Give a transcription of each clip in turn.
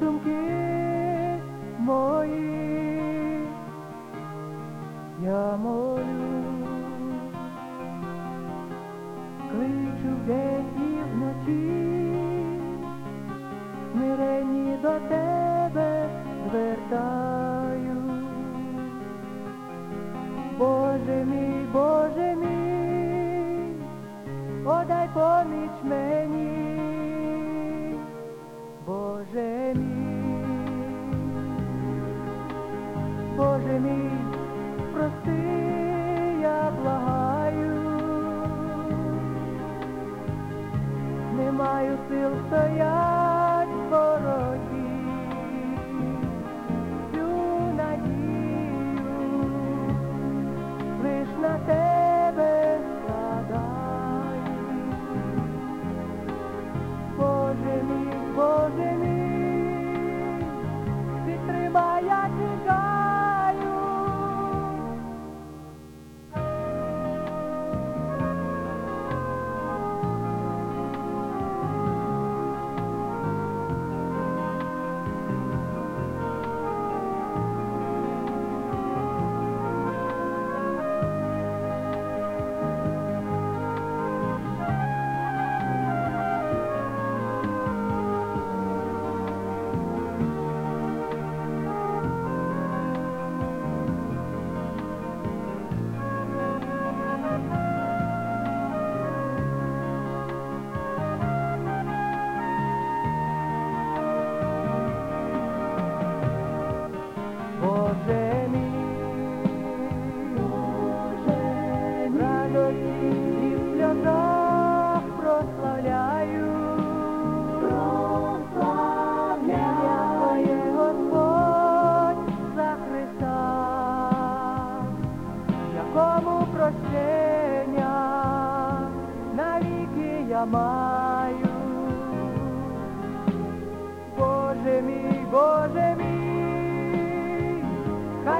думки мої, я молю, кличу вдень і вночі, смиренні до тебе звертаю, Боже мій, Боже мій, подай поміч мені.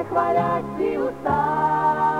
declarar-se o tal.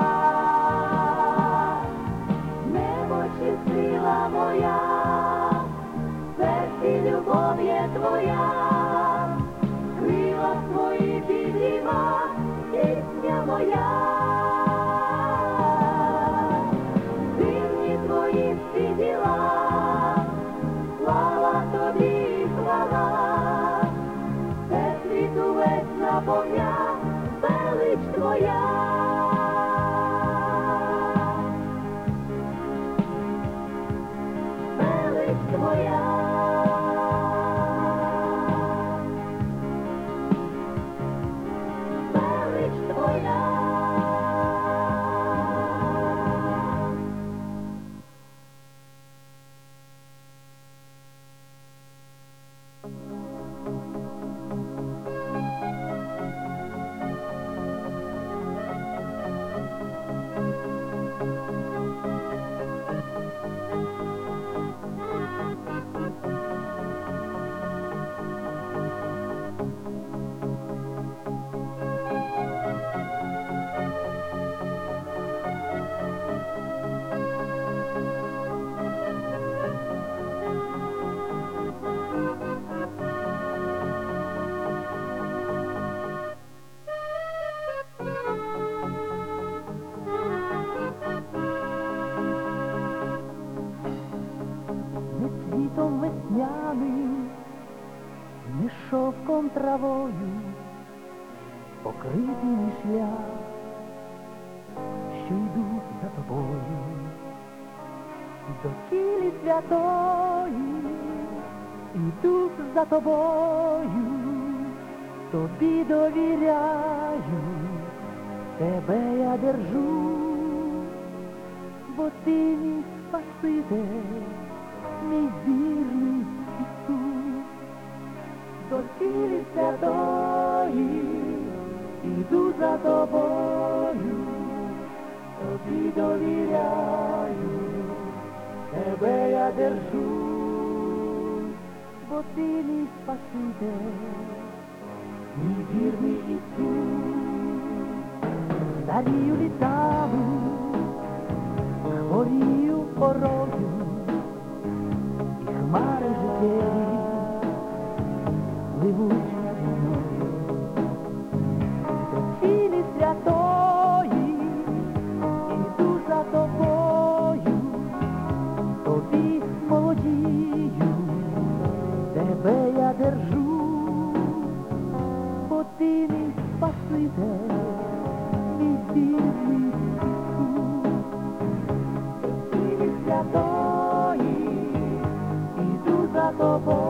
листом весняним, між шовком травою, покритий мій шлях, що йдуть за тобою, до цілі святої, йдуть за тобою, тобі довіряю, тебе я держу, бо ти мій спаситель. dirmi tu Dotirse doi i duza do boju Obi doviraju Tebe ja držu Bo ti mi dirmi tu Stariju li tavu Govoriju Bobo.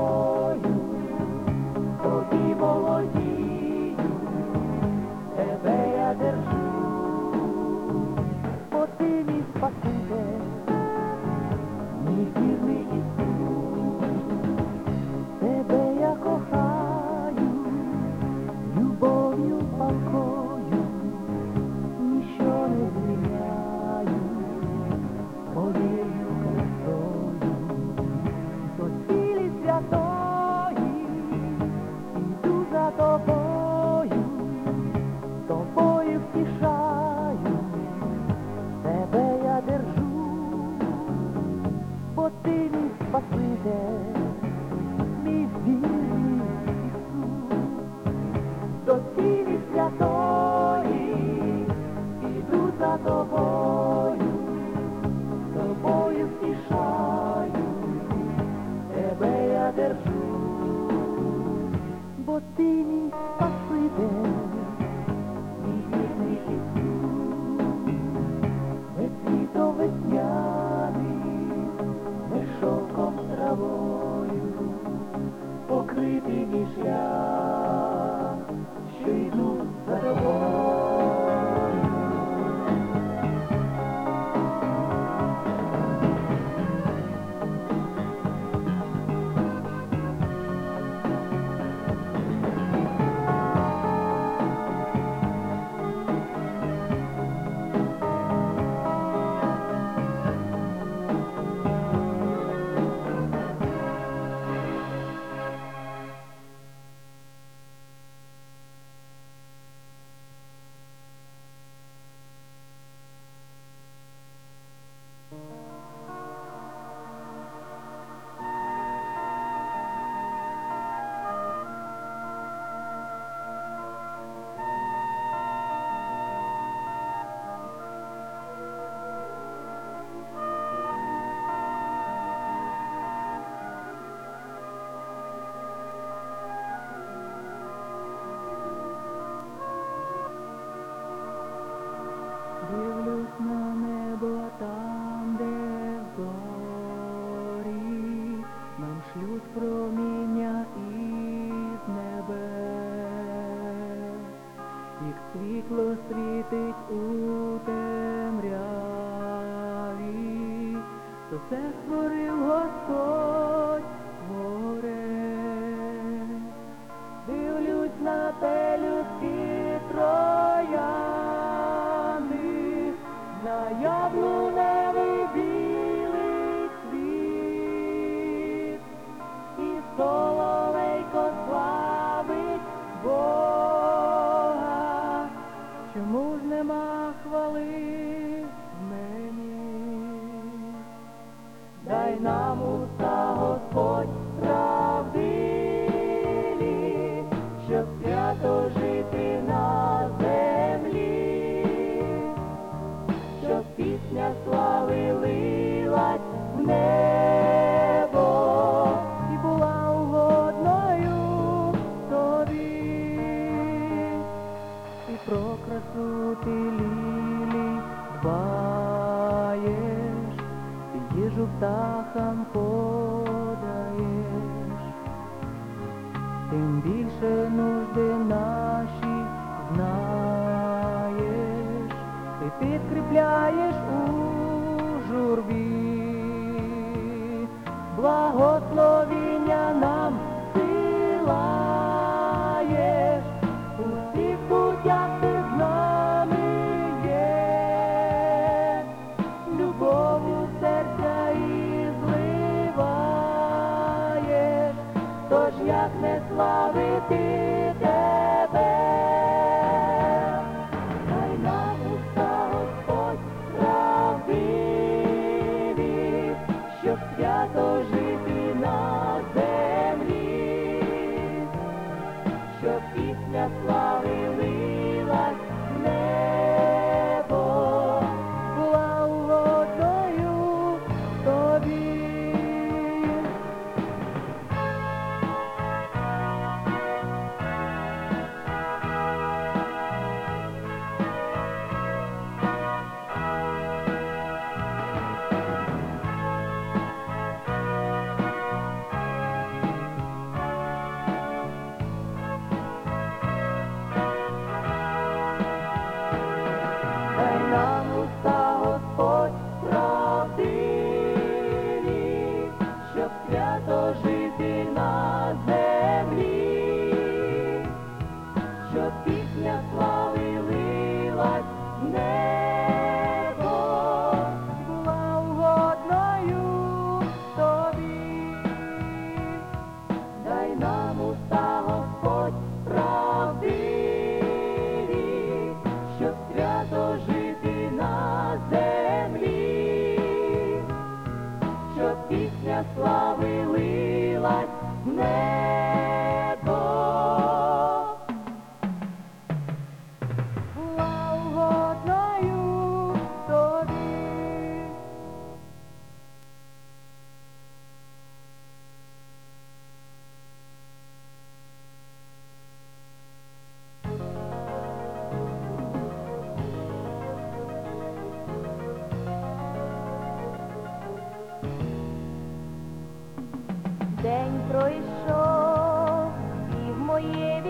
No me bata Nova Hotlo.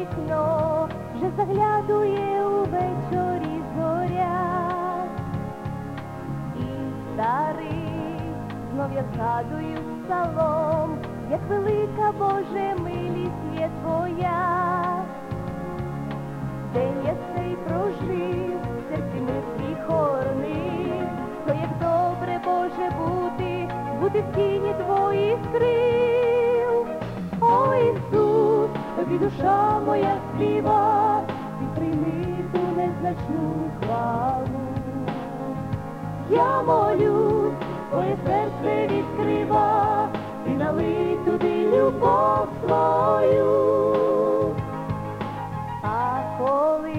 Вікно вже заглядує увечорі зоря. І старий знов я згадую псалом, як велика Боже милість є твоя. День я цей прожив, серці мир твій хоронив, то як добре Боже бути, бути в тіні твоїх крил. О Ісус, тобі душа моя співа, ти прийми ту незначну хвалу. Я молюсь, твоє серце відкрива, ти налий туди любов свою. А коли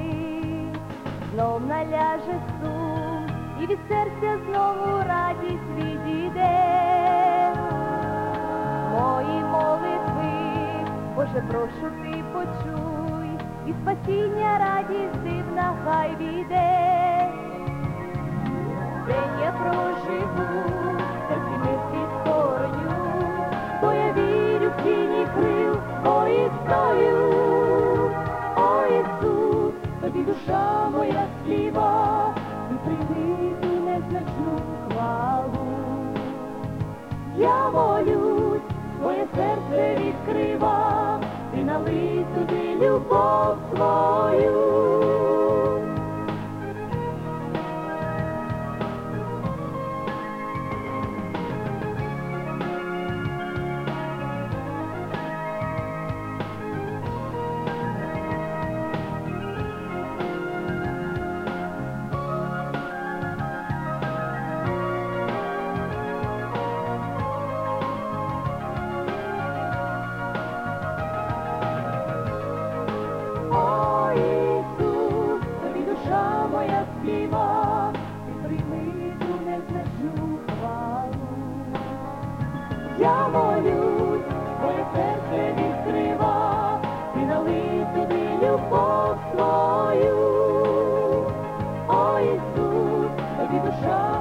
знов наляже сум, і від серця знову радість відійде, Боже, прошу ти почуй, і спасіння радість дивна хай війде. День я проживу, серці мир підкорню, бо я вірю в тіні крил твоїх стою. О Ісус, тобі душа моя прийми ту незначну хвалу. Я молюсь, твоє серце відкрива, ти туди любов свою.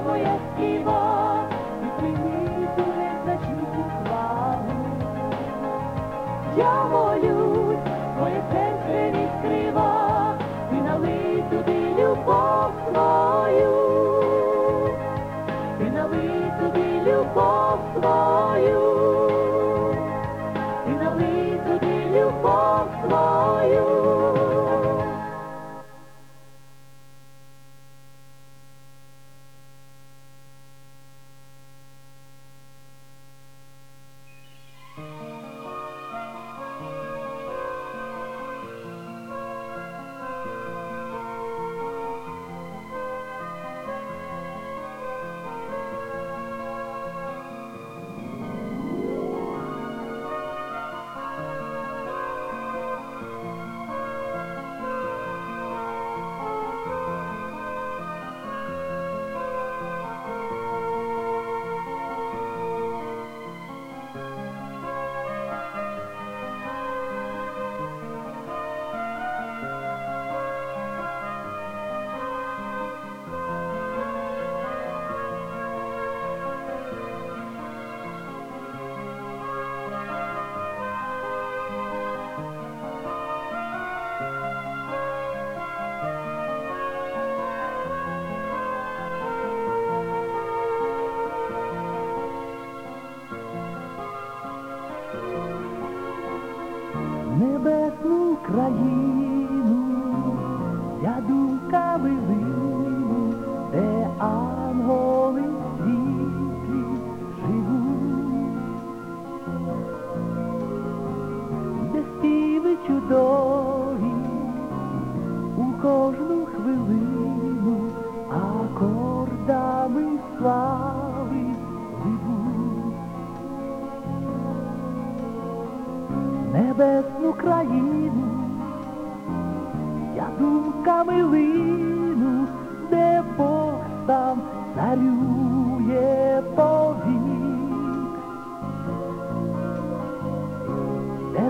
Моя співа, ти прийми ту хвалу. Я молюсь,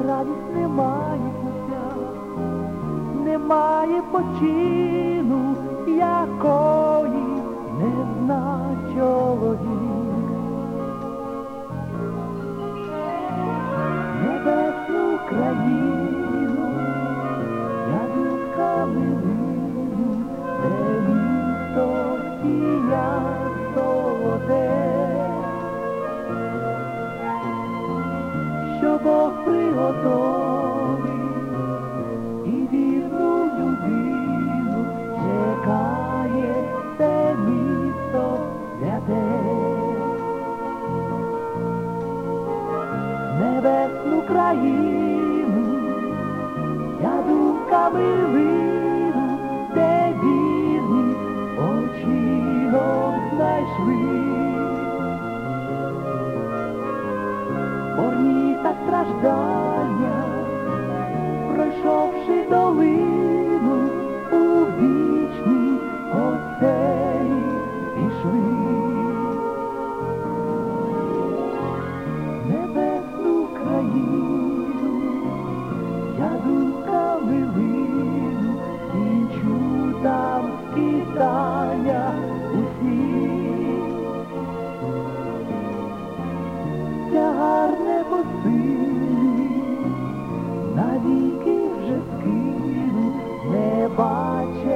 радість немає кінця, немає почину, якої не зна чоловік. небесну країну, я думками вину, де місто золоте, що Бог приготовив і вірну людину чекає те місто святе. небесну країну, я думками вину, my.